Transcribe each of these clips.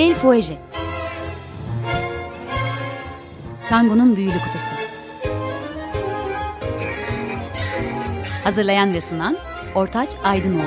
El Foeje Tango'nun büyülü kutusu Hazırlayan ve sunan Ortaç Aydınoğlu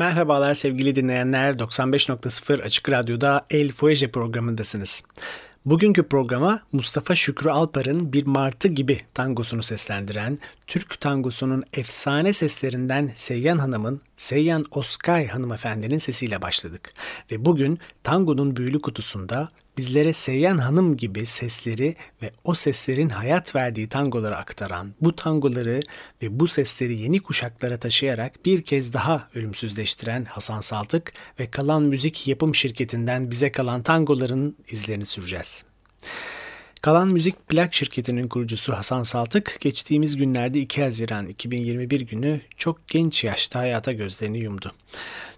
Merhabalar sevgili dinleyenler. 95.0 Açık Radyo'da El Fuege programındasınız. Bugünkü programa Mustafa Şükrü Alpar'ın Bir Martı gibi tangosunu seslendiren Türk tangosunun efsane seslerinden Seyyan Hanım'ın Seyyan Oskay hanımefendinin sesiyle başladık. Ve bugün tangonun büyülü kutusunda bizlere Seyyan Hanım gibi sesleri ve o seslerin hayat verdiği tangoları aktaran, bu tangoları ve bu sesleri yeni kuşaklara taşıyarak bir kez daha ölümsüzleştiren Hasan Saltık ve Kalan Müzik Yapım Şirketi'nden bize kalan tangoların izlerini süreceğiz. Kalan Müzik Plak Şirketi'nin kurucusu Hasan Saltık geçtiğimiz günlerde 2 Haziran 2021 günü çok genç yaşta hayata gözlerini yumdu.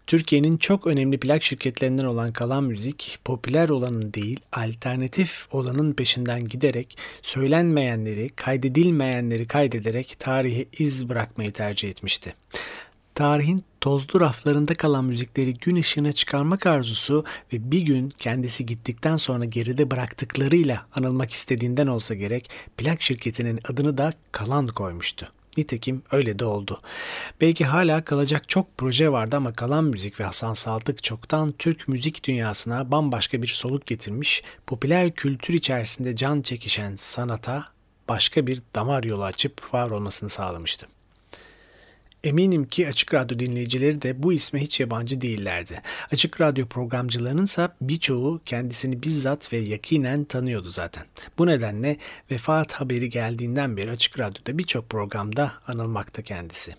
Türkiye'nin çok önemli plak şirketlerinden olan Kalan Müzik, popüler olanın değil, alternatif olanın peşinden giderek söylenmeyenleri, kaydedilmeyenleri kaydederek tarihe iz bırakmayı tercih etmişti. Tarihin tozlu raflarında kalan müzikleri gün ışığına çıkarmak arzusu ve bir gün kendisi gittikten sonra geride bıraktıklarıyla anılmak istediğinden olsa gerek plak şirketinin adını da Kalan koymuştu. Nitekim öyle de oldu. Belki hala kalacak çok proje vardı ama kalan müzik ve Hasan Saldık çoktan Türk müzik dünyasına bambaşka bir soluk getirmiş, popüler kültür içerisinde can çekişen sanata başka bir damar yolu açıp var olmasını sağlamıştı. Eminim ki Açık Radyo dinleyicileri de bu isme hiç yabancı değillerdi. Açık Radyo programcılarının ise birçoğu kendisini bizzat ve yakinen tanıyordu zaten. Bu nedenle vefat haberi geldiğinden beri Açık Radyo'da birçok programda anılmakta kendisi.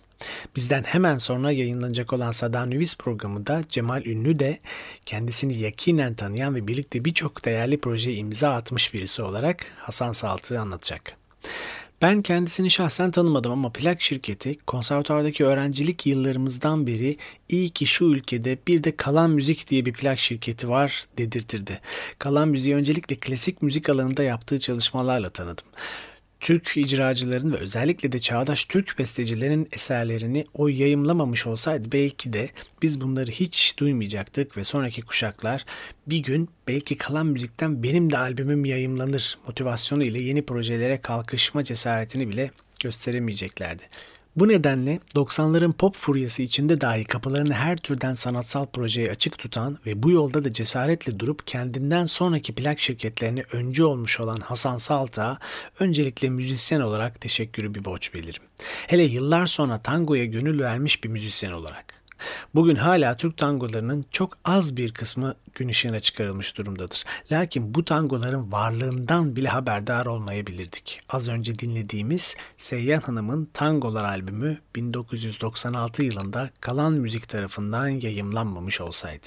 Bizden hemen sonra yayınlanacak olan Sada Nüvis programı da Cemal Ünlü de kendisini yakinen tanıyan ve birlikte birçok değerli projeye imza atmış birisi olarak Hasan Saltık'ı anlatacak. Ben kendisini şahsen tanımadım ama plak şirketi konservatuvardaki öğrencilik yıllarımızdan beri iyi ki şu ülkede bir de Kalan Müzik diye bir plak şirketi var dedirtirdi. Kalan Müziği öncelikle klasik müzik alanında yaptığı çalışmalarla tanıdım. Türk icracıların ve özellikle de çağdaş Türk bestecilerin eserlerini o yayımlamamış olsaydı belki de biz bunları hiç duymayacaktık ve sonraki kuşaklar bir gün belki kalan müzikten benim de albümüm yayımlanır motivasyonu ile yeni projelere kalkışma cesaretini bile gösteremeyeceklerdi. Bu nedenle 90'ların pop furyası içinde dahi kapılarını her türden sanatsal projeye açık tutan ve bu yolda da cesaretle durup kendinden sonraki plak şirketlerine öncü olmuş olan Hasan Salta öncelikle müzisyen olarak teşekkürü bir borç bilirim. Hele yıllar sonra tangoya gönül vermiş bir müzisyen olarak. Bugün hala Türk tangolarının çok az bir kısmı gün ışığına çıkarılmış durumdadır. Lakin bu tangoların varlığından bile haberdar olmayabilirdik. Az önce dinlediğimiz Seyyan Hanım'ın Tangolar albümü 1996 yılında Kalan Müzik tarafından yayımlanmamış olsaydı.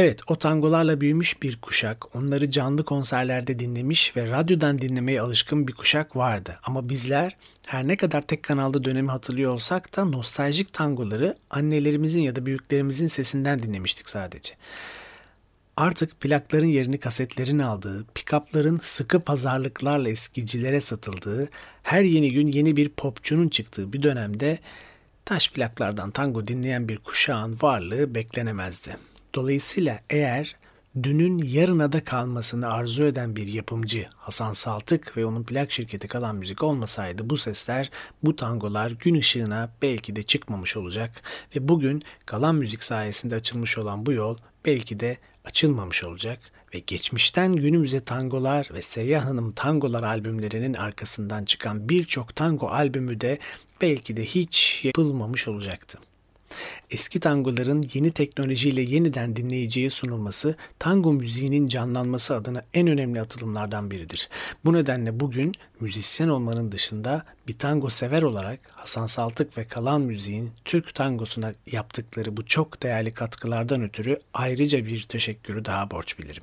Evet, o tangolarla büyümüş bir kuşak, onları canlı konserlerde dinlemiş ve radyodan dinlemeye alışkın bir kuşak vardı. Ama bizler her ne kadar tek kanalda dönemi hatırlıyor olsak da nostaljik tangoları annelerimizin ya da büyüklerimizin sesinden dinlemiştik sadece. Artık plakların yerini kasetlerin aldığı, pikapların sıkı pazarlıklarla eskicilere satıldığı, her yeni gün yeni bir popçunun çıktığı bir dönemde taş plaklardan tango dinleyen bir kuşağın varlığı beklenemezdi. Dolayısıyla eğer dünün yarına da kalmasını arzu eden bir yapımcı Hasan Saltık ve onun plak şirketi Kalan Müzik olmasaydı bu sesler, bu tangolar gün ışığına belki de çıkmamış olacak ve bugün Kalan Müzik sayesinde açılmış olan bu yol belki de açılmamış olacak ve geçmişten günümüze tangolar ve Seyyah Hanım tangolar albümlerinin arkasından çıkan birçok tango albümü de belki de hiç yapılmamış olacaktı. Eski tangoların yeni teknolojiyle yeniden dinleyiciye sunulması, tango müziğinin canlanması adına en önemli atılımlardan biridir. Bu nedenle bugün müzisyen olmanın dışında bir tango sever olarak Hasan Saltık ve Kalan Müziğin Türk tangosuna yaptıkları bu çok değerli katkılardan ötürü ayrıca bir teşekkürü daha borç bilirim.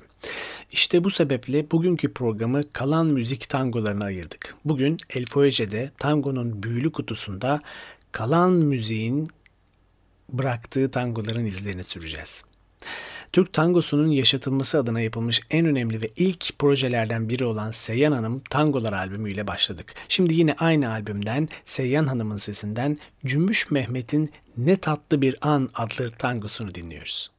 İşte bu sebeple bugünkü programı kalan müzik tangolarına ayırdık. Bugün El Foyege'de tangonun büyülü kutusunda kalan müziğin bıraktığı tangoların izlerini süreceğiz. Türk tangosunun yaşatılması adına yapılmış en önemli ve ilk projelerden biri olan Seyyan Hanım Tangolar albümüyle başladık. Şimdi yine aynı albümden Seyyan Hanım'ın sesinden Cümbüş Mehmet'in Ne Tatlı Bir An adlı tangosunu dinliyoruz.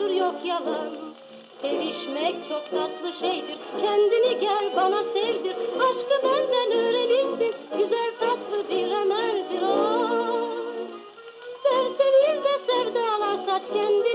yoktur yok yalan. Sevişmek çok tatlı şeydir. Kendini gel bana sevdir. Aşkı benden öğrenildin Güzel tatlı bir emeldir o. Sen sevdalar saç kendini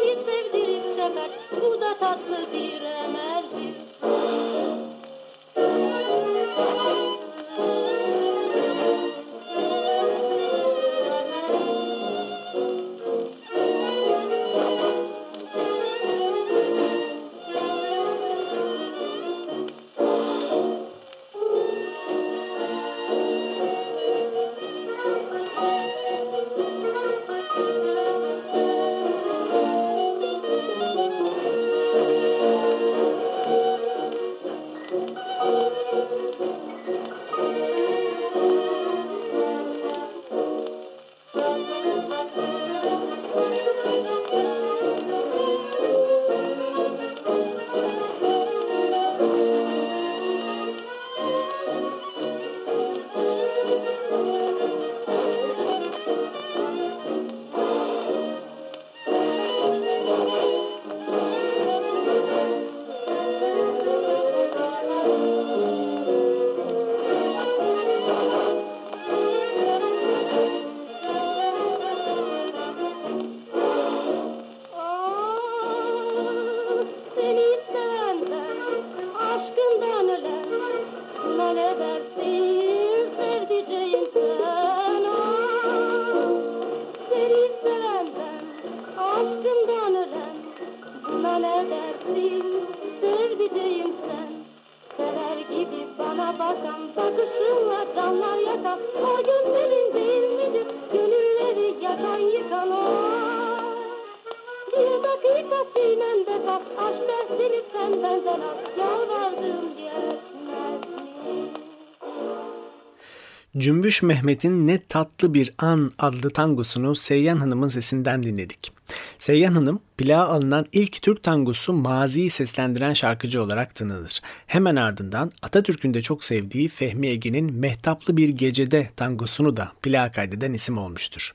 Cümbüş Mehmet'in Ne Tatlı Bir An adlı tangosunu Seyyan Hanım'ın sesinden dinledik. Seyyan Hanım, plağa alınan ilk Türk tangosu Mazi'yi seslendiren şarkıcı olarak tanınır. Hemen ardından Atatürk'ün de çok sevdiği Fehmi Ege'nin Mehtaplı Bir Gecede tangosunu da plağa kaydeden isim olmuştur.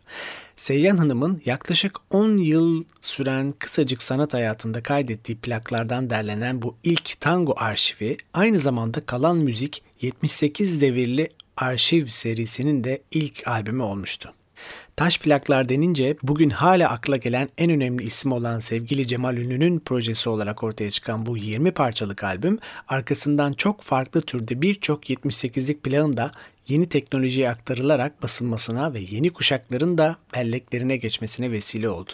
Seyyan Hanım'ın yaklaşık 10 yıl süren kısacık sanat hayatında kaydettiği plaklardan derlenen bu ilk tango arşivi aynı zamanda kalan müzik 78 devirli arşiv serisinin de ilk albümü olmuştu. Taş plaklar denince bugün hala akla gelen en önemli isim olan sevgili Cemal Ünlü'nün projesi olarak ortaya çıkan bu 20 parçalık albüm arkasından çok farklı türde birçok 78'lik plağın da yeni teknolojiye aktarılarak basılmasına ve yeni kuşakların da belleklerine geçmesine vesile oldu.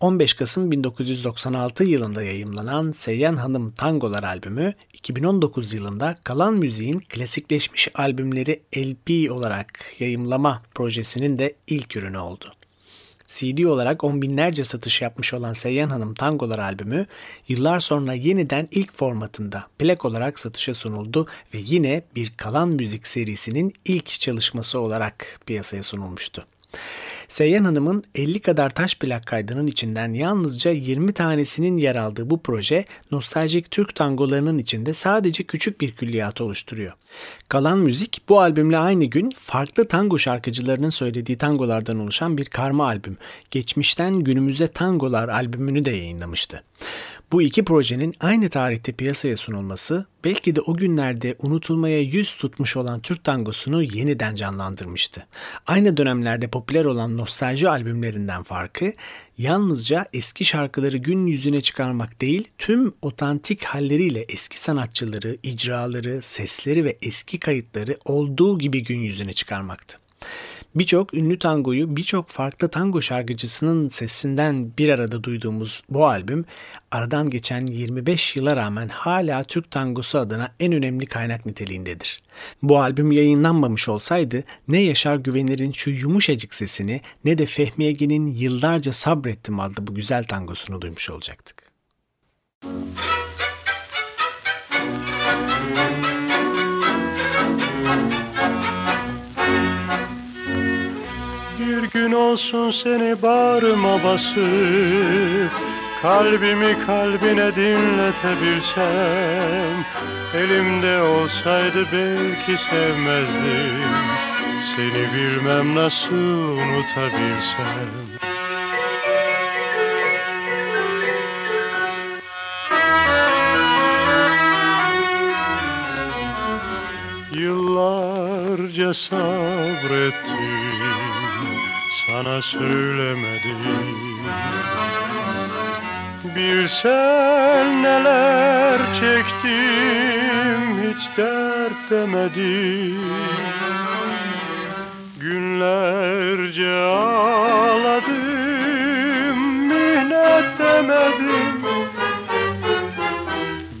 15 Kasım 1996 yılında yayımlanan Seyyan Hanım Tangolar albümü 2019 yılında Kalan Müziğin klasikleşmiş albümleri LP olarak yayımlama projesinin de ilk ürünü oldu. CD olarak on binlerce satış yapmış olan Seyyan Hanım Tangolar albümü yıllar sonra yeniden ilk formatında plak olarak satışa sunuldu ve yine bir Kalan Müzik serisinin ilk çalışması olarak piyasaya sunulmuştu. Seyyan Hanım'ın 50 kadar taş plak kaydının içinden yalnızca 20 tanesinin yer aldığı bu proje nostaljik Türk tangolarının içinde sadece küçük bir külliyatı oluşturuyor. Kalan müzik bu albümle aynı gün farklı tango şarkıcılarının söylediği tangolardan oluşan bir karma albüm. Geçmişten günümüze tangolar albümünü de yayınlamıştı. Bu iki projenin aynı tarihte piyasaya sunulması belki de o günlerde unutulmaya yüz tutmuş olan Türk tangosunu yeniden canlandırmıştı. Aynı dönemlerde popüler olan nostalji albümlerinden farkı yalnızca eski şarkıları gün yüzüne çıkarmak değil, tüm otantik halleriyle eski sanatçıları, icraları, sesleri ve eski kayıtları olduğu gibi gün yüzüne çıkarmaktı. Birçok ünlü tangoyu birçok farklı tango şarkıcısının sesinden bir arada duyduğumuz bu albüm aradan geçen 25 yıla rağmen hala Türk tangosu adına en önemli kaynak niteliğindedir. Bu albüm yayınlanmamış olsaydı ne Yaşar Güvenir'in şu yumuşacık sesini ne de Fehmi Ege'nin yıllarca sabrettim adlı bu güzel tangosunu duymuş olacaktık. Müzik gün olsun seni bağrıma basıp Kalbimi kalbine dinletebilsem Elimde olsaydı belki sevmezdim. Seni bilmem nasıl unutabilsem. Yıllarca sabrettim sana söylemedim. Bilsen neler çektim hiç dert demedim. Günlerce ağladım minnet demedim.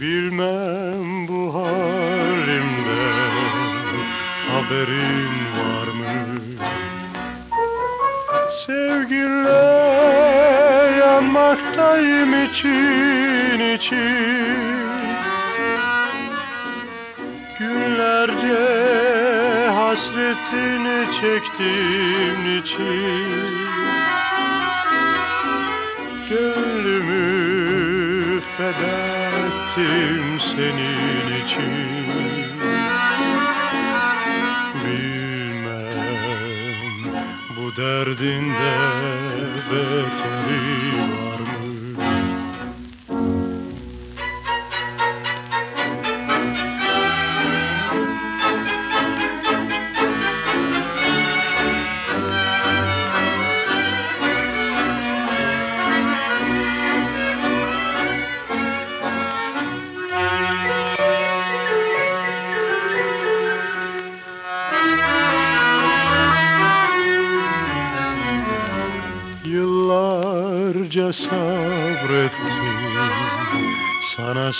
Bilmem bu halimden haberin var mı? Sevginle yanmaktayım için için. Günlerce hasretini çektim için. Gönlümü feda ettim senin için derdinde beteri var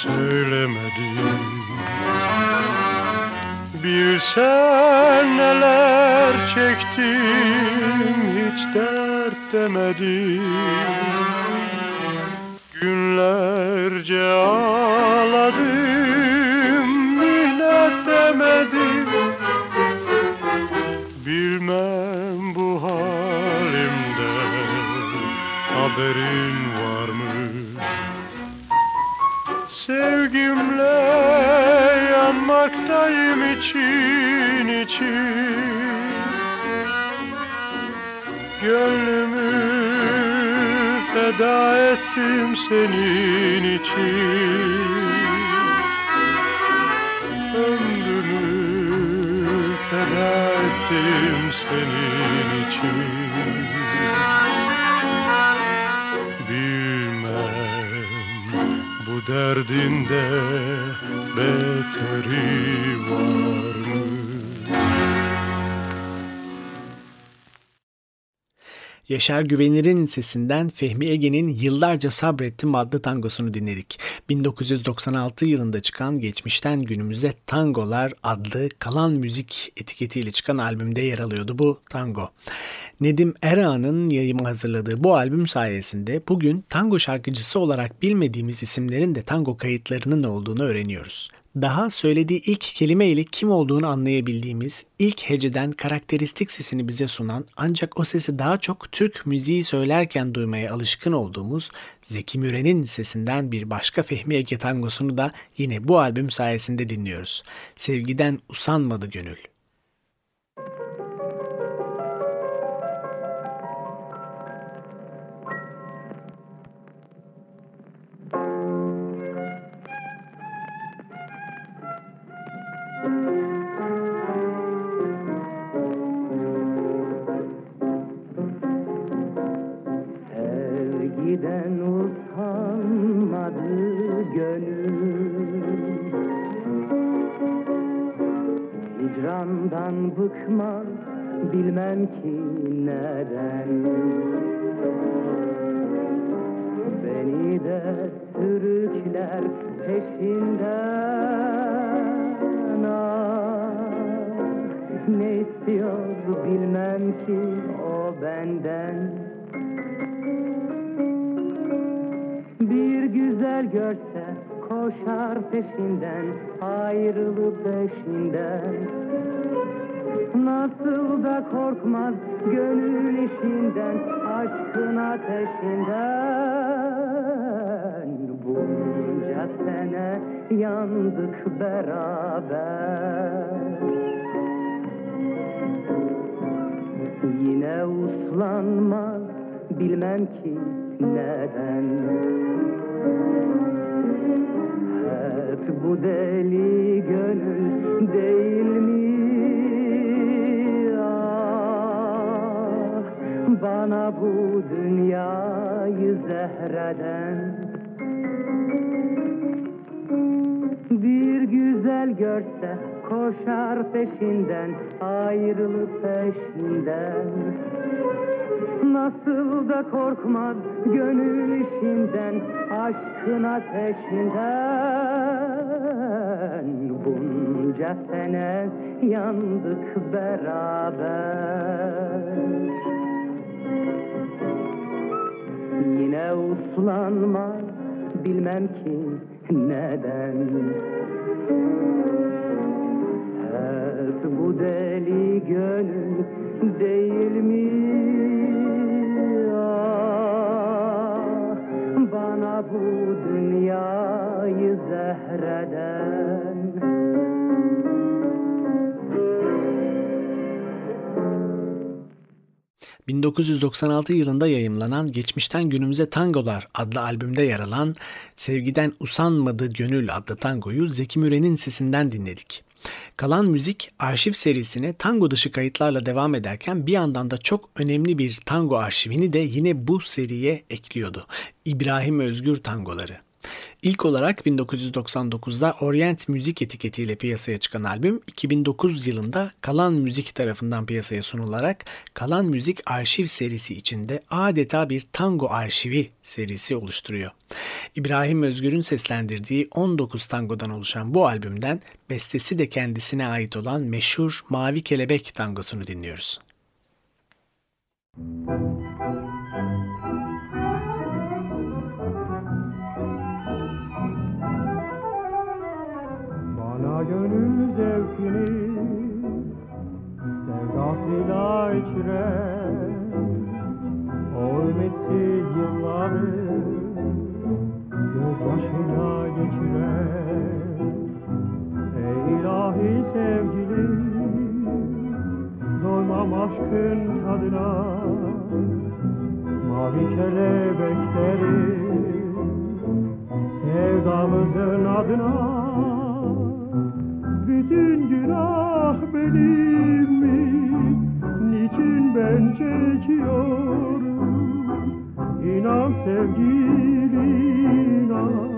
sana söylemedim. Bilsen neler çektim hiç dert demedim Gönlümü feda ettim senin için. Ömrümü feda ettim senin için. Bilmem bu derdinde beteri var Yaşar Güvenir'in sesinden Fehmi Ege'nin Yıllarca Sabrettim adlı tangosunu dinledik. 1996 yılında çıkan Geçmişten Günümüze Tangolar adlı Kalan Müzik etiketiyle çıkan albümde yer alıyordu bu tango. Nedim Erağan'ın yayımı hazırladığı bu albüm sayesinde bugün tango şarkıcısı olarak bilmediğimiz isimlerin de tango kayıtlarının olduğunu öğreniyoruz. Daha söylediği ilk kelime ile kim olduğunu anlayabildiğimiz, ilk heceden karakteristik sesini bize sunan ancak o sesi daha çok Türk müziği söylerken duymaya alışkın olduğumuz Zeki Müren'in sesinden bir başka Fehmi Ege tangosunu da yine bu albüm sayesinde dinliyoruz. Sevgiden usanmadı gönül. Neden Beni de sürükler peşinden. Ah, Ne istiyor bilmem ki o benden? Bir güzel görse koşar peşinden ayrılıp peşinden Nasıl da korkmaz gönül işinden aşkın ateşinden. Bunca sene yandık beraber. Yine uslanmaz bilmem ki neden. Hep bu deli gönül değil mi Bana bu dünyayı zehreden. Bir güzel görse koşar peşinden ayrılıp peşinden. Nasıl da korkmaz gönül işinden aşkın ateşinden. Bunca sene yandık beraber Yine uslanmaz bilmem ki neden Hep bu deli gönül değil mi? Ah, bana bu dünyayı zehreden 1996 yılında yayımlanan Geçmişten Günümüze Tangolar adlı albümde yer alan Sevgiden Usanmadı Gönül adlı tangoyu Zeki Müren'in sesinden dinledik. Kalan Müzik arşiv serisine tango dışı kayıtlarla devam ederken bir yandan da çok önemli bir tango arşivini de yine bu seriye ekliyordu. İbrahim Özgür tangoları. İlk olarak 1999'da Orient Müzik etiketiyle piyasaya çıkan albüm 2009 yılında Kalan Müzik tarafından piyasaya sunularak Kalan Müzik arşiv serisi içinde adeta bir tango arşivi serisi oluşturuyor. İbrahim Özgür'ün seslendirdiği 19 tangodan oluşan bu albümden bestesi de kendisine ait olan meşhur Mavi Kelebek tangosunu dinliyoruz. Bana zevkini sevdasıyla içiren O ümitsiz yılları gözyaşıyla geçiren. Ey ilahi sevgilim doymam aşkın tadına Mavi kelebekleri sevdamızın adına bütün günah benim mi? Niçin ben çekiyorum? İnan sevgili inan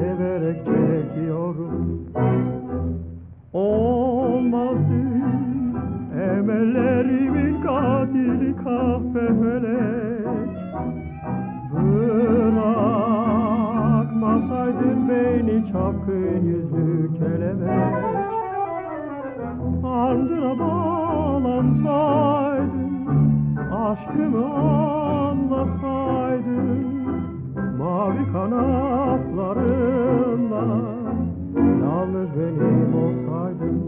Severek çekiyorum Olmazdı emellerimin katili kahpe felek Bırakmasaydın beni çapkın yüzlü kelebek. Ardına bağlansaydın Aşkımı anlasaydın Mavi kanatlarınla Yalnız benim olsaydın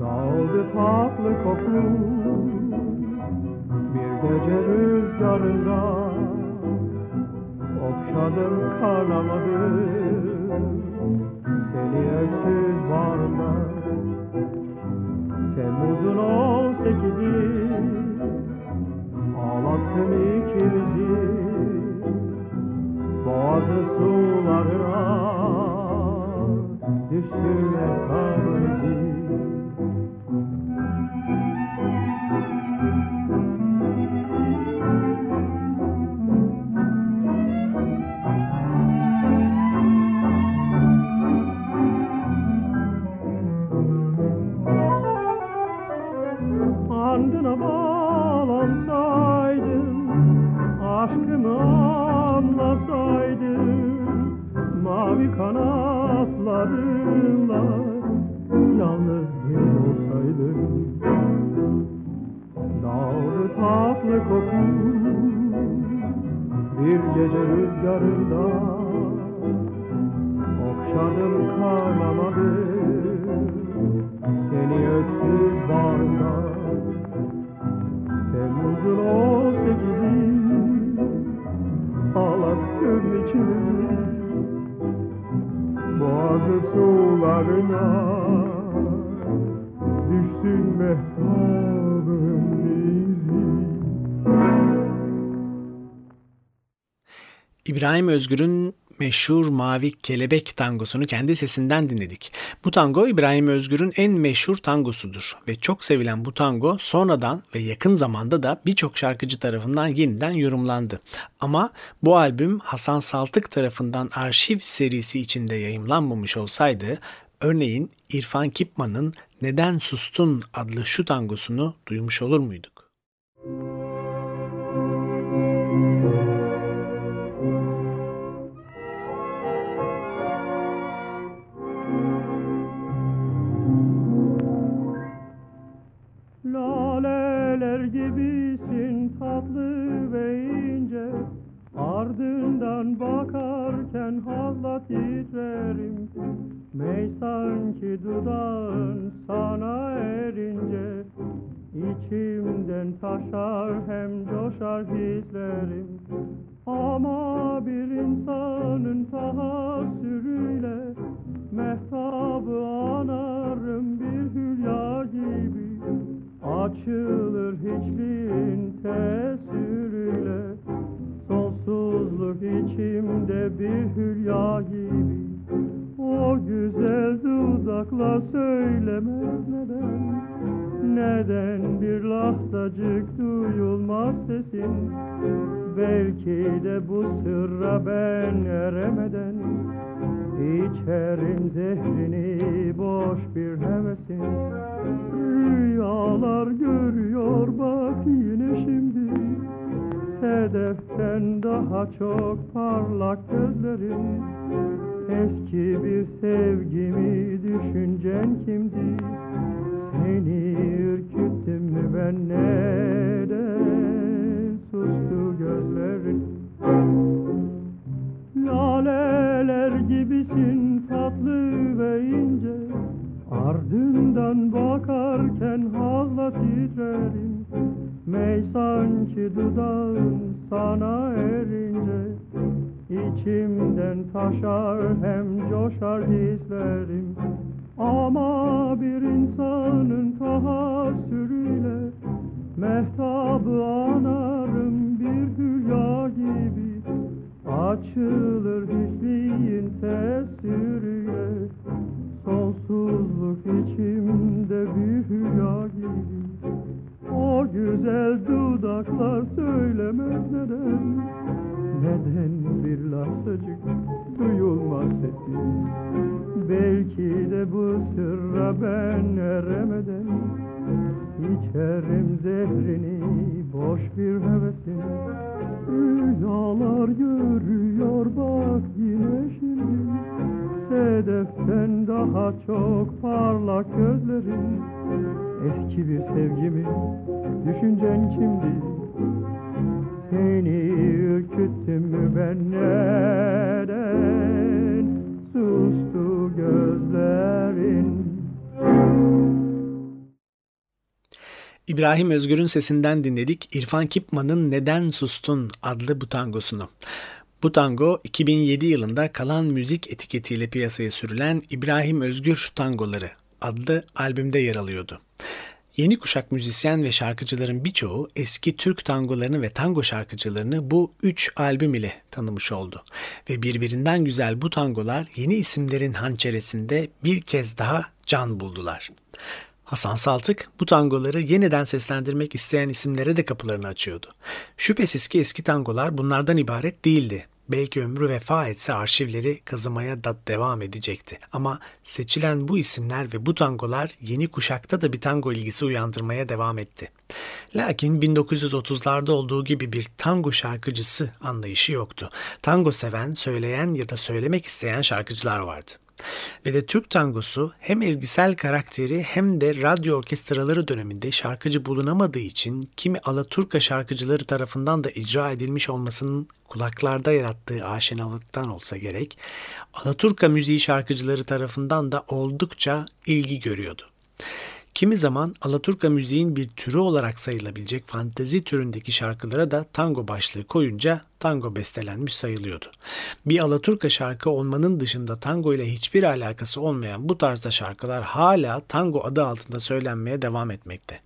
Dağıldı tatlı kokun Bir gece rüzgarında Okşadım kanamadım Seni öksüz bağrımda Temmuz'un on sekizi. Ağlatsın ikimizi. Boğazı sularına Düşsün efkamımızı Mavi kanatlarınla Yalnız bir olsaydın Dağıldı tatlı kokun Bir gece rüzgarında Okşadım kanamadım Seni öksüz bağrımda Temmuz'un o sekizi Ağlatsın içimizi sularına Düşsün mehtabın izi İbrahim Özgür'ün meşhur Mavi Kelebek tangosunu kendi sesinden dinledik. Bu tango İbrahim Özgür'ün en meşhur tangosudur ve çok sevilen bu tango sonradan ve yakın zamanda da birçok şarkıcı tarafından yeniden yorumlandı. Ama bu albüm Hasan Saltık tarafından arşiv serisi içinde yayımlanmamış olsaydı örneğin İrfan Kipman'ın Neden Sustun adlı şu tangosunu duymuş olur muyduk? Laleler gibisin tatlı ve ince Ardından bakarken hazla titrerim Mey sanki dudağın sana erince İçimden taşar hem coşar hislerim. Ama bir insanın tahassürüyle Mehtabı anarım bir hülya gibi. Açılır hiçliğin tesiriyle Sonsuzluk içimde bir hülya gibi O güzel dudakla söylemez neden? Ne Neden bir lahzacık duyulmaz sesin? Belki de bu sırra ben eremeden. İçerim zehrini boş bir hevesin. Rüyalar görüyor bak yine şimdi. Sedeften daha çok parlak gözlerin Eski bir sevgimi düşüncen kimdi? Seni ürküttüm mü ben? Neden Sustu gözlerin? Laleler gibisin tatlı ve ince. Ardından bakarken hazla titrerim. Mey sanki dudağın sana erince İçimden taşar hem coşar hislerim. Ama bir insanın tahassürüyle Mehtabı anarım bir hülya gibi. Açılır hiçliğin tesiriyle Sonsuzluk içimde bir hülya gibi. O güzel dudaklar söylemez neden Neden bir lahzacık duyulmaz sesi Belki de bu sırra ben eremeden İçerim zehrini boş bir hevesin Rüyalar görüyor bak yine şimdi Sedeften daha çok parlak gözlerin. Eski bir sevgimi düşüncen kimdi Seni ürküttüm ben neden Sustu gözlerin İbrahim Özgür'ün sesinden dinledik İrfan Kipman'ın Neden Sustun adlı bu tangosunu. Bu tango 2007 yılında Kalan Müzik etiketiyle piyasaya sürülen İbrahim Özgür Tangoları adlı albümde yer alıyordu. Yeni kuşak müzisyen ve şarkıcıların birçoğu eski Türk tangolarını ve tango şarkıcılarını bu üç albüm ile tanımış oldu. Ve birbirinden güzel bu tangolar yeni isimlerin hançeresinde bir kez daha can buldular. Hasan Saltık bu tangoları yeniden seslendirmek isteyen isimlere de kapılarını açıyordu. Şüphesiz ki eski tangolar bunlardan ibaret değildi. Belki ömrü vefa etse arşivleri kazımaya da devam edecekti. Ama seçilen bu isimler ve bu tangolar yeni kuşakta da bir tango ilgisi uyandırmaya devam etti. Lakin 1930'larda olduğu gibi bir tango şarkıcısı anlayışı yoktu. Tango seven, söyleyen ya da söylemek isteyen şarkıcılar vardı. Ve de Türk tangosu hem ezgisel karakteri hem de radyo orkestraları döneminde şarkıcı bulunamadığı için kimi Alaturka şarkıcıları tarafından da icra edilmiş olmasının kulaklarda yarattığı aşinalıktan olsa gerek, Alaturka müziği şarkıcıları tarafından da oldukça ilgi görüyordu. Kimi zaman Alaturka müziğin bir türü olarak sayılabilecek fantezi türündeki şarkılara da tango başlığı koyunca tango bestelenmiş sayılıyordu. Bir Alaturka şarkı olmanın dışında tango ile hiçbir alakası olmayan bu tarzda şarkılar hala tango adı altında söylenmeye devam etmekte.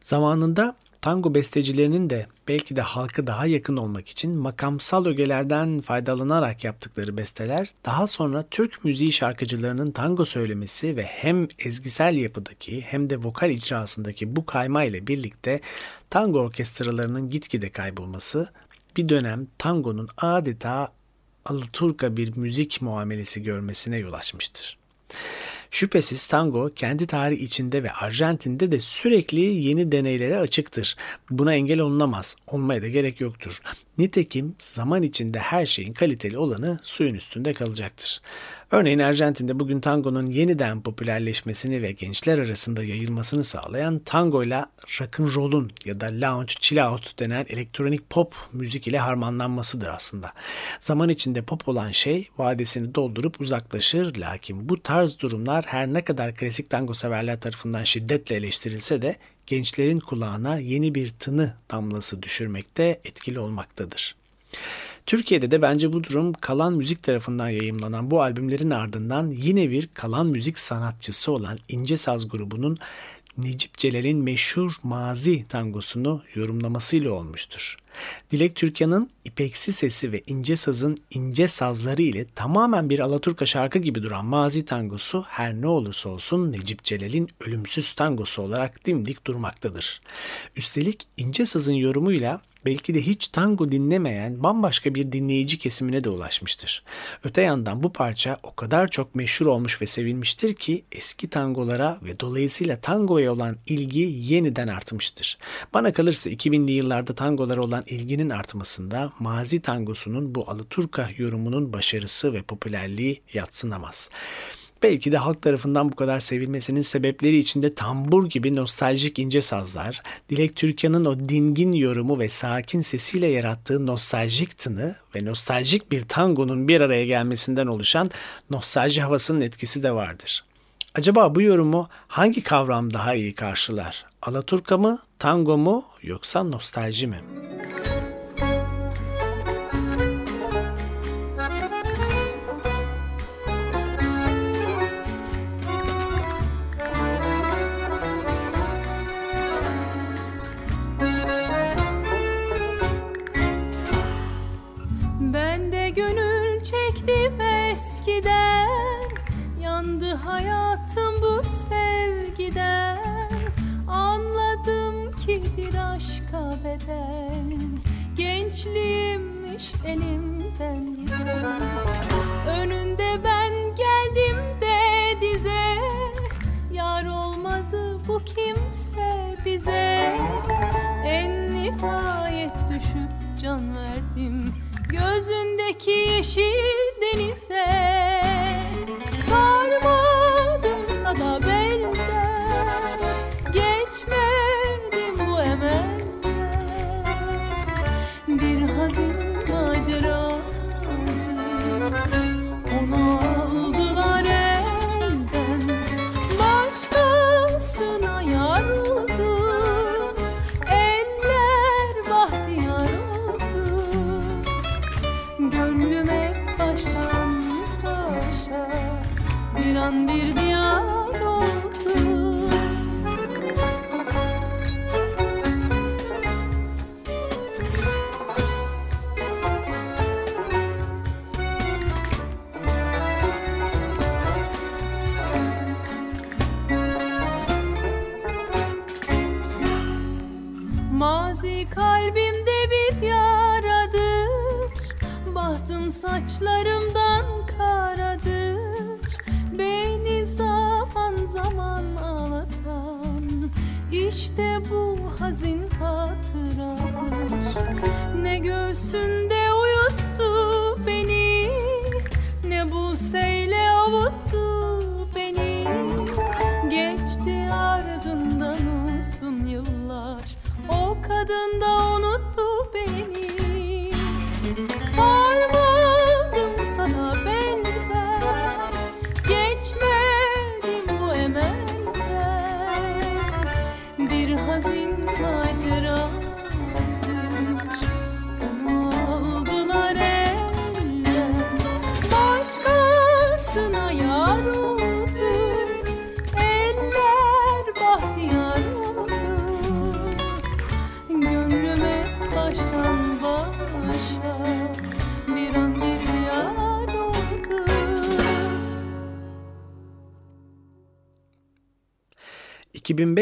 Zamanında tango bestecilerinin de belki de halka daha yakın olmak için makamsal ögelerden faydalanarak yaptıkları besteler daha sonra Türk müziği şarkıcılarının tango söylemesi ve hem ezgisel yapıdaki hem de vokal icrasındaki bu kayma ile birlikte tango orkestralarının gitgide kaybolması bir dönem tangonun adeta Alaturka bir müzik muamelesi görmesine yol açmıştır. Şüphesiz tango kendi tarihi içinde ve Arjantin'de de sürekli yeni deneylere açıktır. Buna engel olunamaz, olmaya da gerek yoktur. Nitekim zaman içinde her şeyin kaliteli olanı suyun üstünde kalacaktır. Örneğin Arjantin'de bugün tangonun yeniden popülerleşmesini ve gençler arasında yayılmasını sağlayan tangoyla rock'n'roll'un ya da lounge, chill out denen elektronik pop müzik ile harmanlanmasıdır aslında. Zaman içinde pop olan şey vadesini doldurup uzaklaşır lakin bu tarz durumlar her ne kadar klasik tango severler tarafından şiddetle eleştirilse de gençlerin kulağına yeni bir tını damlası düşürmekte etkili olmaktadır. Türkiye'de de bence bu durum Kalan Müzik tarafından yayımlanan bu albümlerin ardından yine bir Kalan Müzik sanatçısı olan İnce Saz grubunun Necip Celal'in meşhur Mazi tangosunu yorumlamasıyla olmuştur. Dilek Türkan'ın ipeksi sesi ve ince sazın ince sazları ile tamamen bir Alaturka şarkı gibi duran Mazi tangosu her ne olursa olsun Necip Celal'in ölümsüz tangosu olarak dimdik durmaktadır. Üstelik ince sazın yorumuyla belki de hiç tango dinlemeyen bambaşka bir dinleyici kesimine de ulaşmıştır. Öte yandan bu parça o kadar çok meşhur olmuş ve sevilmiştir ki eski tangolara ve dolayısıyla tangoya olan ilgi yeniden artmıştır. Bana kalırsa 2000'li yıllarda tangolara olan ilginin artmasında mazi tangosunun bu Alaturka yorumunun başarısı ve popülerliği yatsınamaz. Belki de halk tarafından bu kadar sevilmesinin sebepleri içinde tambur gibi nostaljik ince sazlar, Dilek Türkan'ın o dingin yorumu ve sakin sesiyle yarattığı nostaljik tını ve nostaljik bir tangonun bir araya gelmesinden oluşan nostalji havasının etkisi de vardır. Acaba bu yorumu hangi kavram daha iyi karşılar? Alaturka mı, tango mu yoksa nostalji mi? Ben eskiden Yandı hayatım bu sevgiden Anladım ki bir aşka bedel Gençliğimmiş elimden giden. Önünde ben geldim de dize Yar olmadı bu kimse bize. En nihayet düşüp can verdim Gözündeki yeşil denize Sarmadım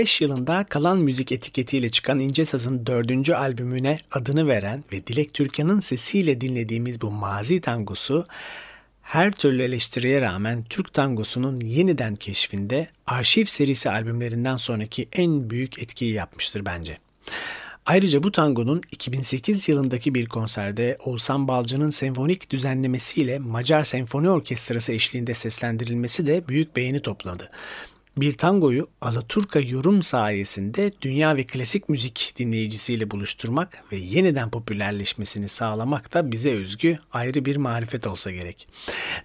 2005 yılında Kalan Müzik etiketiyle çıkan İnce Saz'ın dördüncü albümüne adını veren ve Dilek Türkan'ın sesiyle dinlediğimiz bu mazi tangosu her türlü eleştiriye rağmen Türk tangosunun yeniden keşfinde arşiv serisi albümlerinden sonraki en büyük etkiyi yapmıştır bence. Ayrıca bu tangonun 2008 yılındaki bir konserde Oğuzhan Balcı'nın senfonik düzenlemesiyle Macar Senfoni Orkestrası eşliğinde seslendirilmesi de büyük beğeni topladı. Bir tangoyu Alaturka yorum sayesinde dünya ve klasik müzik dinleyicisiyle buluşturmak ve yeniden popülerleşmesini sağlamak da bize özgü ayrı bir marifet olsa gerek.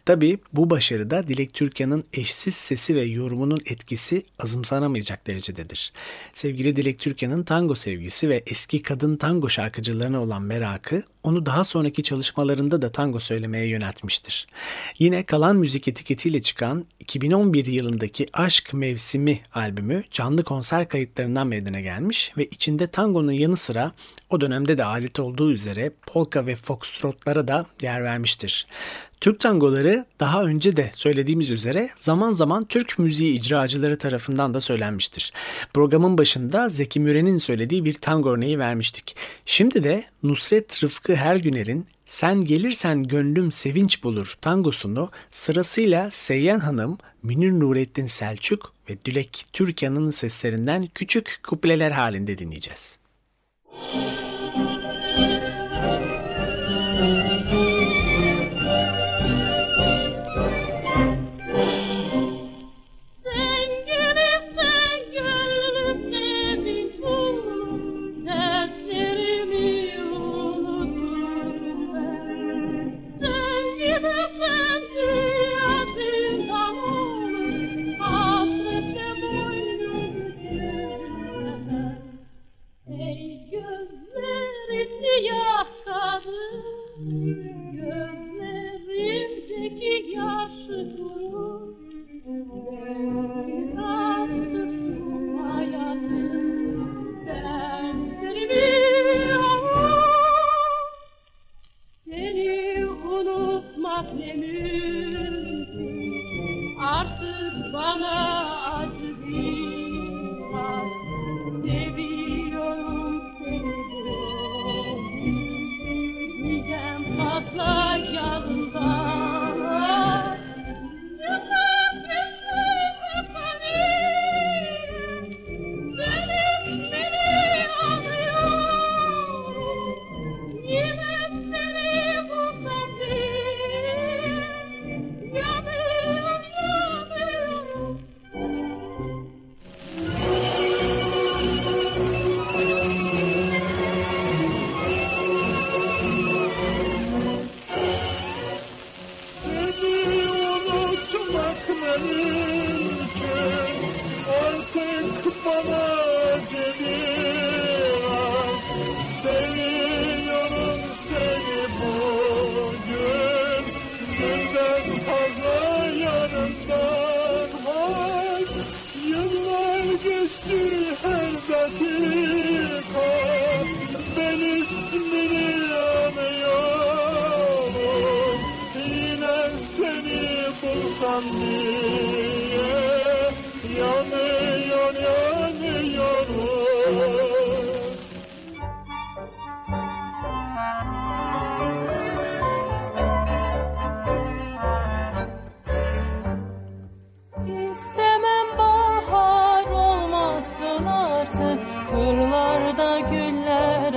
Tabi bu başarıda Dilek Türkan'ın eşsiz sesi ve yorumunun etkisi azımsanamayacak derecededir. Sevgili Dilek Türkan'ın tango sevgisi ve eski kadın tango şarkıcılarına olan merakı onu daha sonraki çalışmalarında da tango söylemeye yöneltmiştir. Yine Kalan Müzik etiketiyle çıkan 2011 yılındaki Aşk Mevsimi albümü canlı konser kayıtlarından meydana gelmiş ve içinde tangonun yanı sıra o dönemde de alet olduğu üzere polka ve foxtrotlara da yer vermiştir. Türk tangoları daha önce de söylediğimiz üzere zaman zaman Türk müziği icracıları tarafından da söylenmiştir. Programın başında Zeki Müren'in söylediği bir tango örneği vermiştik. Şimdi de Nusret Rıfkı Hergüner'in Sen Gelirsen Gönlüm Sevinç Bulur tangosunu sırasıyla Seyyan Hanım, Münir Nurettin Selçuk ve Dilek Türkan'ın seslerinden küçük kupleler halinde dinleyeceğiz. yaşları gözlerimdeki yaşları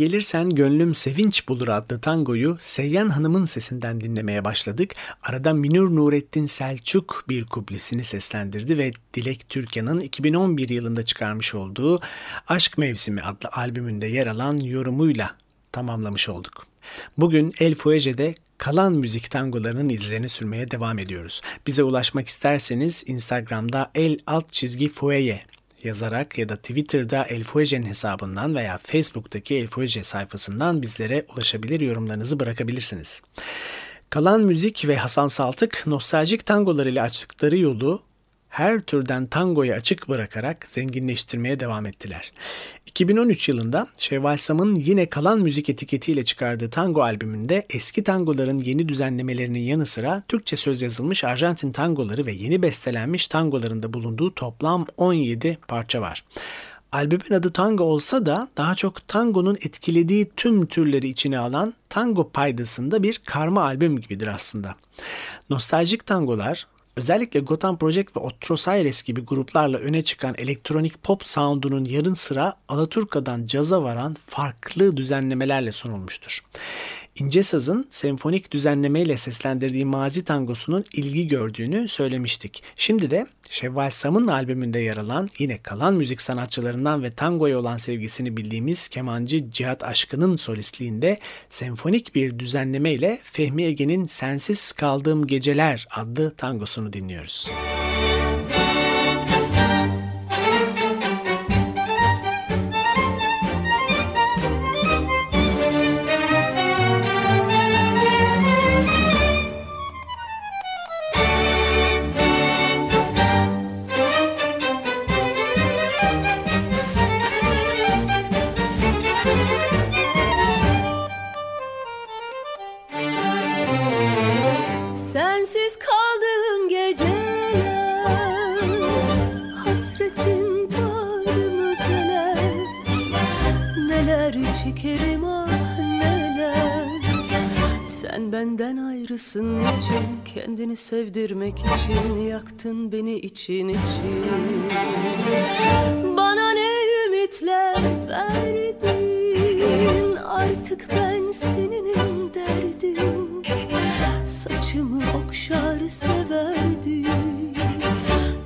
Gelirsen Gönlüm Sevinç Bulur adlı tangoyu Seyyan Hanım'ın sesinden dinlemeye başladık. Arada Minur Nurettin Selçuk bir kuplesini seslendirdi ve Dilek Türkan'ın 2011 yılında çıkarmış olduğu Aşk Mevsimi adlı albümünde yer alan yorumuyla tamamlamış olduk. Bugün El Fuege'de kalan müzik tangolarının izlerini sürmeye devam ediyoruz. Bize ulaşmak isterseniz Instagram'da el alt çizgi fueye yazarak ya da Twitter'da El Fuege'nin hesabından veya Facebook'taki El Fuege sayfasından bizlere ulaşabilir, yorumlarınızı bırakabilirsiniz. Kalan Müzik ve Hasan Saltık nostaljik tangolar ile açtıkları yolu her türden tangoyu açık bırakarak zenginleştirmeye devam ettiler. 2013 yılında Şevval Sam'ın yine kalan müzik etiketiyle çıkardığı tango albümünde eski tangoların yeni düzenlemelerinin yanı sıra Türkçe söz yazılmış Arjantin tangoları ve yeni bestelenmiş tangoların da bulunduğu toplam 17 parça var. Albümün adı tango olsa da daha çok tangonun etkilediği tüm türleri içine alan tango paydasında bir karma albüm gibidir aslında. Nostaljik tangolar, özellikle Gotham Project ve Otros Aires gibi gruplarla öne çıkan elektronik pop sound'unun yarın sıra Alaturka'dan caza varan farklı düzenlemelerle sunulmuştur. İnce Saz'ın senfonik düzenlemeyle seslendirdiği mazi tangosunun ilgi gördüğünü söylemiştik. Şimdi de Şevval Sam'ın albümünde yer alan yine kalan müzik sanatçılarından ve tangoya olan sevgisini bildiğimiz kemancı Cihat Aşkın'ın solistliğinde senfonik bir düzenlemeyle Fehmi Ege'nin Sensiz Kaldığım Geceler adlı tangosunu dinliyoruz. Sensiz Sen benden ayrısın için? Kendini sevdirmek için Yaktın beni için için. Bana ne ümitler verdin? Artık ben seninim derdim. Saçımı okşar severdim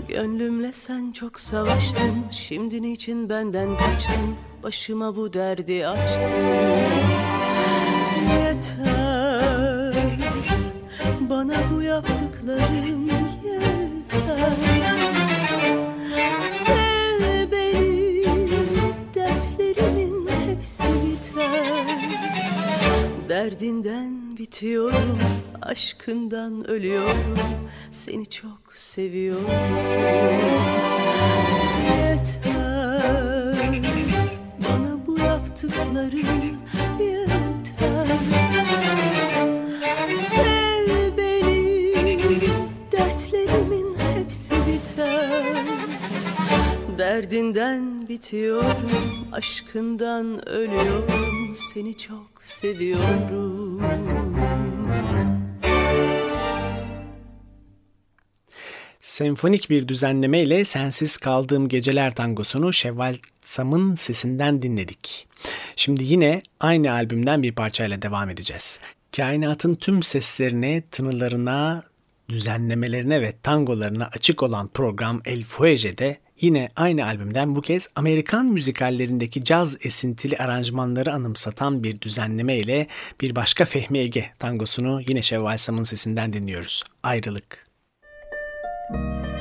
Gönlümle sen çok savaştın. Şimdi niçin benden kaçtın? Başıma bu derdi açtın. Yeter yaptıkların yeter Sev beni Dertlerimin hepsi biter Derdinden bitiyorum, aşkından ölüyorum. Seni çok seviyorum. Yeter, bana bu yaptıkların yeter. Biter. Derdinden bitiyorum, aşkından ölüyorum. Seni çok seviyorum. Senfonik bir düzenlemeyle Sensiz Kaldığım Geceler tangosunu Şevval Sam'ın sesinden dinledik. Şimdi yine aynı albümden bir parçayla devam edeceğiz. Kainatın tüm seslerine, tınılarına, düzenlemelerine ve tangolarına açık olan program El Fuege'de yine aynı albümden bu kez Amerikan müzikallerindeki caz esintili aranjmanları anımsatan bir düzenleme ile bir başka Fehmi Ege tangosunu yine Şevval Sam'ın sesinden dinliyoruz. Ayrılık. Ayrılık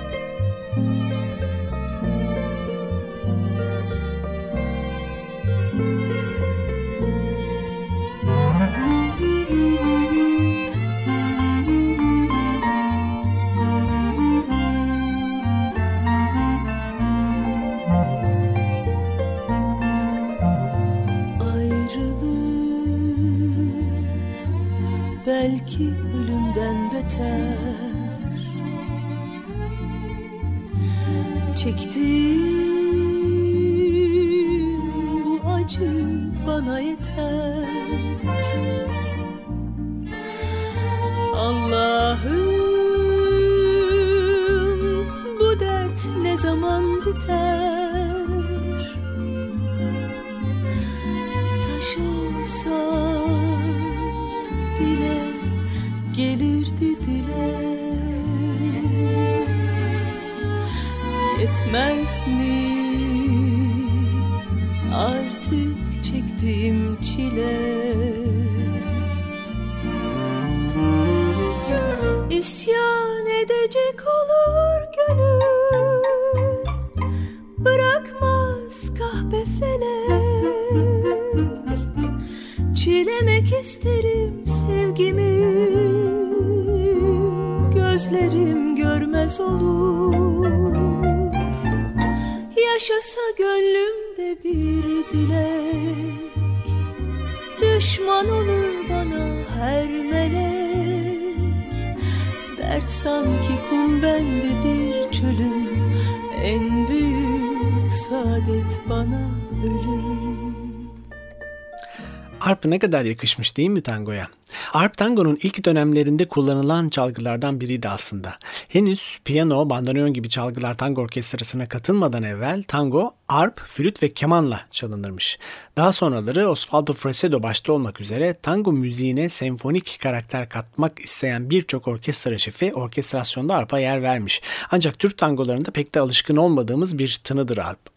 Arp ne kadar yakışmış değil mi tangoya? Arp tangonun ilk dönemlerinde kullanılan çalgılardan biriydi aslında. Henüz piyano, bandoneon gibi çalgılar tango orkestrasına katılmadan evvel tango, arp, flüt ve kemanla çalınırmış. Daha sonraları Osvaldo Fresedo başta olmak üzere tango müziğine senfonik karakter katmak isteyen birçok orkestra şefi orkestrasyonda arpa yer vermiş. Ancak Türk tangolarında pek de alışkın olmadığımız bir tınıdır arp.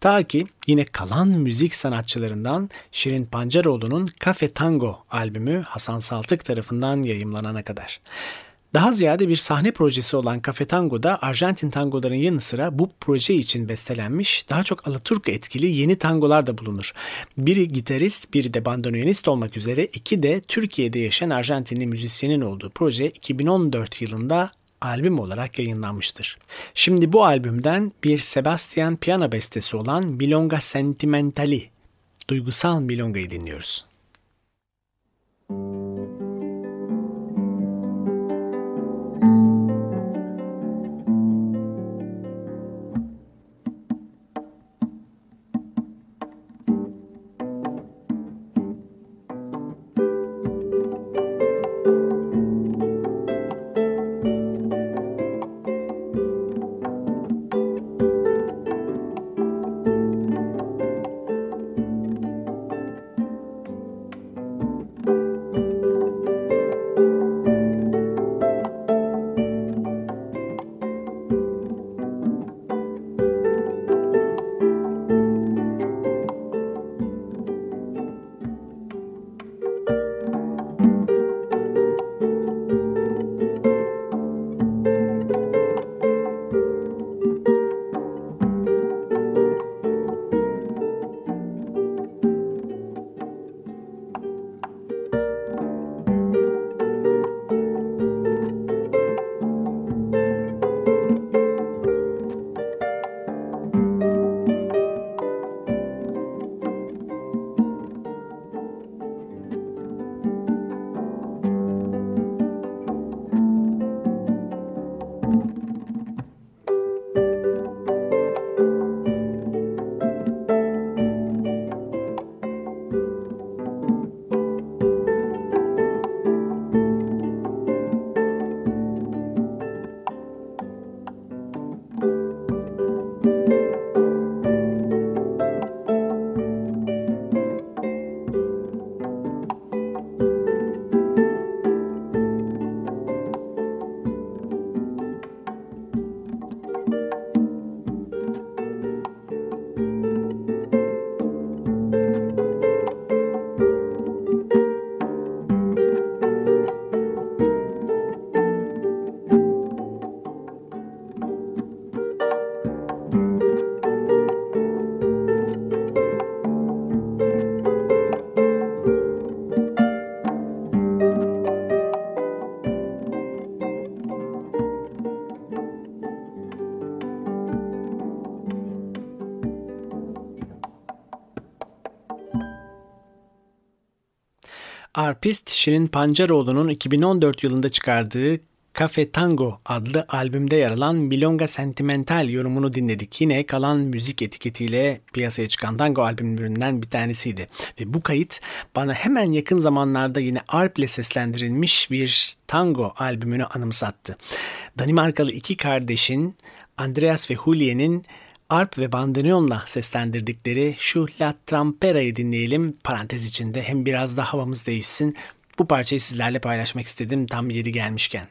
Ta ki yine kalan müzik sanatçılarından Şirin Pancaroğlu'nun Cafe Tango albümü Hasan Saltık tarafından yayımlanana kadar. Daha ziyade bir sahne projesi olan Cafe Tango'da Arjantin tangoların yanı sıra bu proje için bestelenmiş daha çok Alaturka etkili yeni tangolar da bulunur. Biri gitarist, biri de bandoneonist olmak üzere iki de Türkiye'de yaşayan Arjantinli müzisyenin olduğu proje 2014 yılında albüm olarak yayınlanmıştır. Şimdi bu albümden bir Sebastian piyano bestesi olan Milonga Sentimentali, duygusal milongayı dinliyoruz. Arpist Şirin Pancaroğlu'nun 2014 yılında çıkardığı Cafe Tango adlı albümde yer alan Milonga Sentimental yorumunu dinledik. Yine kalan müzik etiketiyle piyasaya çıkan tango albümlerinden bir tanesiydi. Ve bu kayıt bana hemen yakın zamanlarda yine arp ile seslendirilmiş bir tango albümünü anımsattı. Danimarkalı iki kardeşin Andreas ve Julie'nin arp ve bandoneonla seslendirdikleri şu La Trampera'yı dinleyelim. Parantez içinde hem biraz da havamız değişsin. Bu parçayı sizlerle paylaşmak istedim tam yeri gelmişken.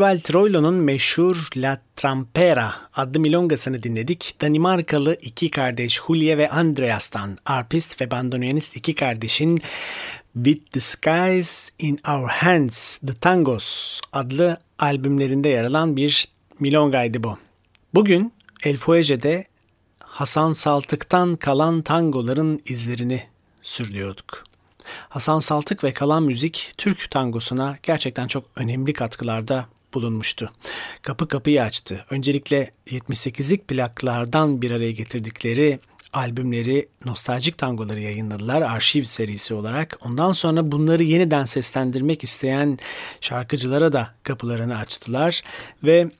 Hannibal Troilo'nun meşhur La Trampera adlı milongasını dinledik. Danimarkalı iki kardeş Julia ve Andreas'tan arpist ve bandoneonist iki kardeşin With the Skies in Our Hands, The Tangos adlı albümlerinde yer alan bir milongaydı bu. Bugün El Fuege'de Hasan Saltık'tan kalan tangoların izlerini sürüyorduk. Hasan Saltık ve kalan müzik Türk tangosuna gerçekten çok önemli katkılarda bulunmuştu. Kapı kapıyı açtı. Öncelikle 78'lik plaklardan bir araya getirdikleri albümleri, nostaljik tangoları yayınladılar arşiv serisi olarak. Ondan sonra bunları yeniden seslendirmek isteyen şarkıcılara da kapılarını açtılar ve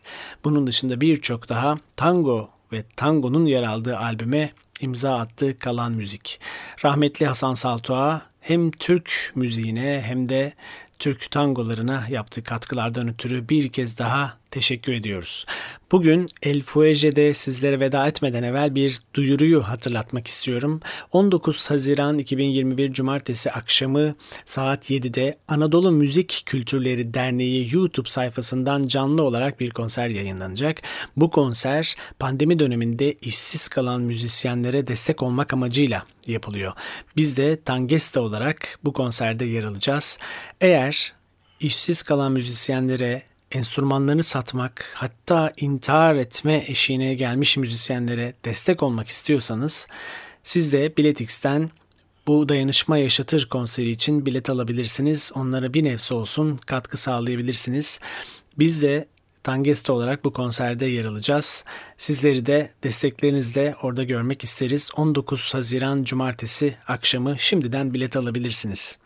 bunun dışında birçok daha tango ve tangonun yer aldığı albüme imza attı kalan müzik. Rahmetli Hasan Saltuğa hem Türk müziğine hem de Türk tangolarına yaptığı katkılardan ötürü bir kez daha teşekkür ediyoruz. Bugün El Fuege'de sizlere veda etmeden evvel bir duyuruyu hatırlatmak istiyorum. 19 Haziran 2021 Cumartesi akşamı saat 7'de Anadolu Müzik Kültürleri Derneği YouTube sayfasından canlı olarak bir konser yayınlanacak. Bu konser pandemi döneminde işsiz kalan müzisyenlere destek olmak amacıyla yapılıyor. Biz de Tangesta olarak bu konserde yer alacağız. Eğer işsiz kalan müzisyenlere enstrümanlarını satmak hatta intihar etme eşiğine gelmiş müzisyenlere destek olmak istiyorsanız siz de Biletix'ten bu dayanışma yaşatır konseri için bilet alabilirsiniz. Onlara bir nefsi olsun katkı sağlayabilirsiniz. Biz de Tangesta olarak bu konserde yer alacağız. Sizleri de desteklerinizle orada görmek isteriz. 19 Haziran Cumartesi akşamı şimdiden bilet alabilirsiniz.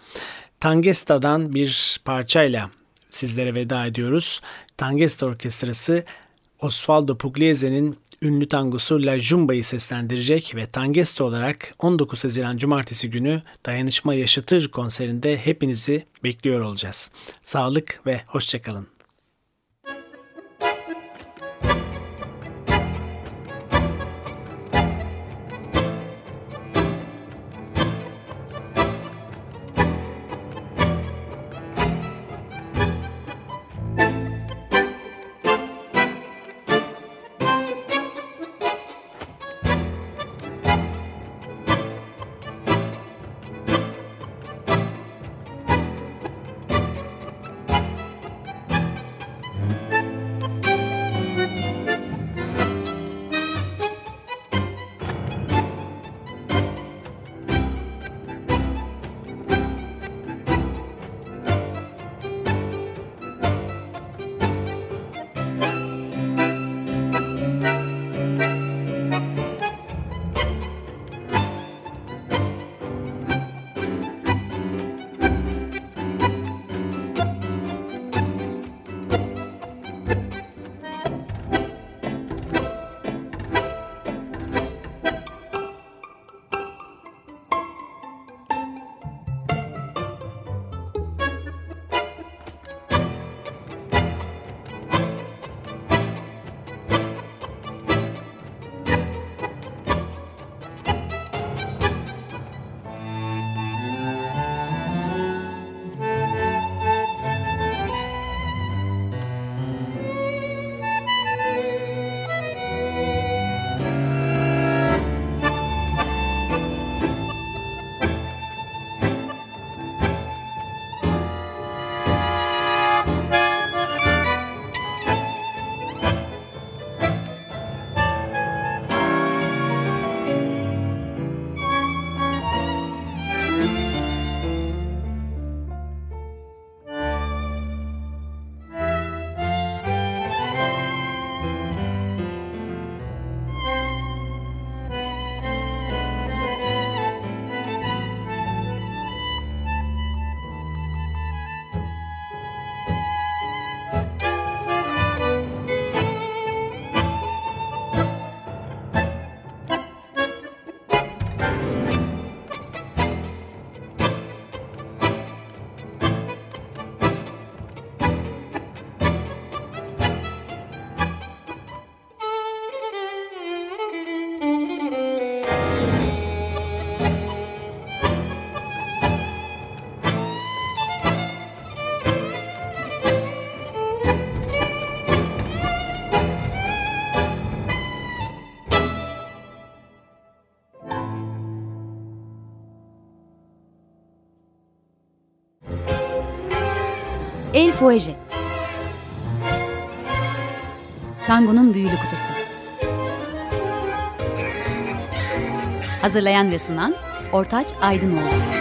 Tangesta'dan bir parçayla sizlere veda ediyoruz. Tangesta Orkestrası Osvaldo Pugliese'nin ünlü tangosu La Jumba'yı seslendirecek ve Tangesta olarak 19 Haziran Cumartesi günü Dayanışma Yaşatır konserinde hepinizi bekliyor olacağız. Sağlık ve hoşçakalın. El Fuege Tango'nun büyülü kutusu Hazırlayan ve sunan Ortaç Aydınoğlu